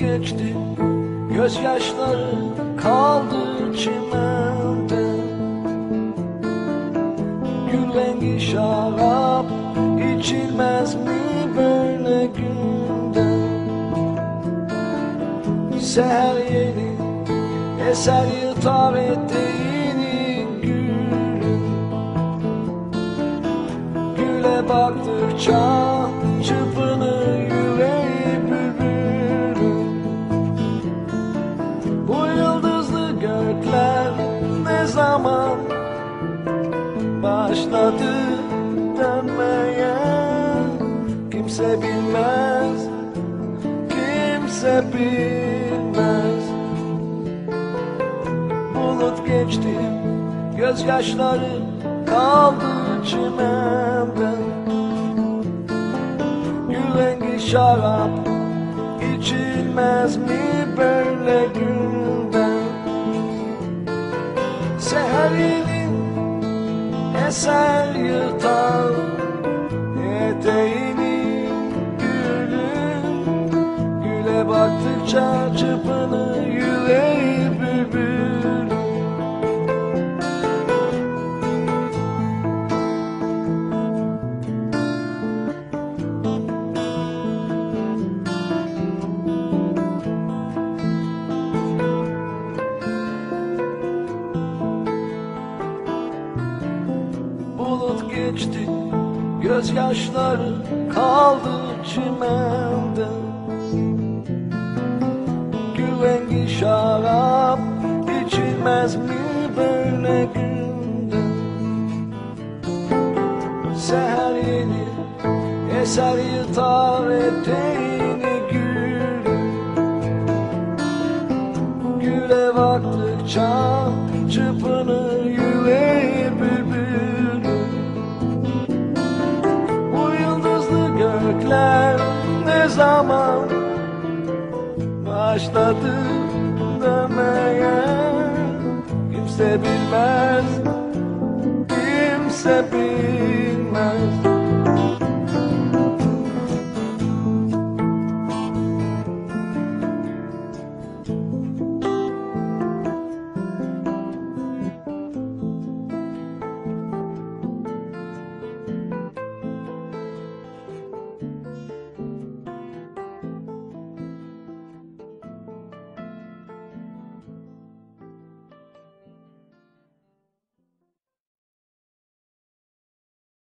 geçti. Gözyaşları kaldı çimende. Gül rengi şarap içilmez mi böyle günde? Seher yeni eser yırtar eteğini gülüm Güle baktıkça çırpınır başladı dönmeye. Kimse bilmez, kimse bilmez. Bulut geçti, gözyaşları kaldı çimenden Gül şarap içilmez mi böyle günden Seherinin eser yırtar Eteğini gülün Güle baktıkça çırpınır Bulut geçti. Gözyaşları kaldı çimende. Gül rengi şarap içilmez mi böyle günde? Seher yeni eser yırtar eteğini gül Güle baktıkça çırpınır zaman başladı dönmeye. Kimse bilmez, kimse bilmez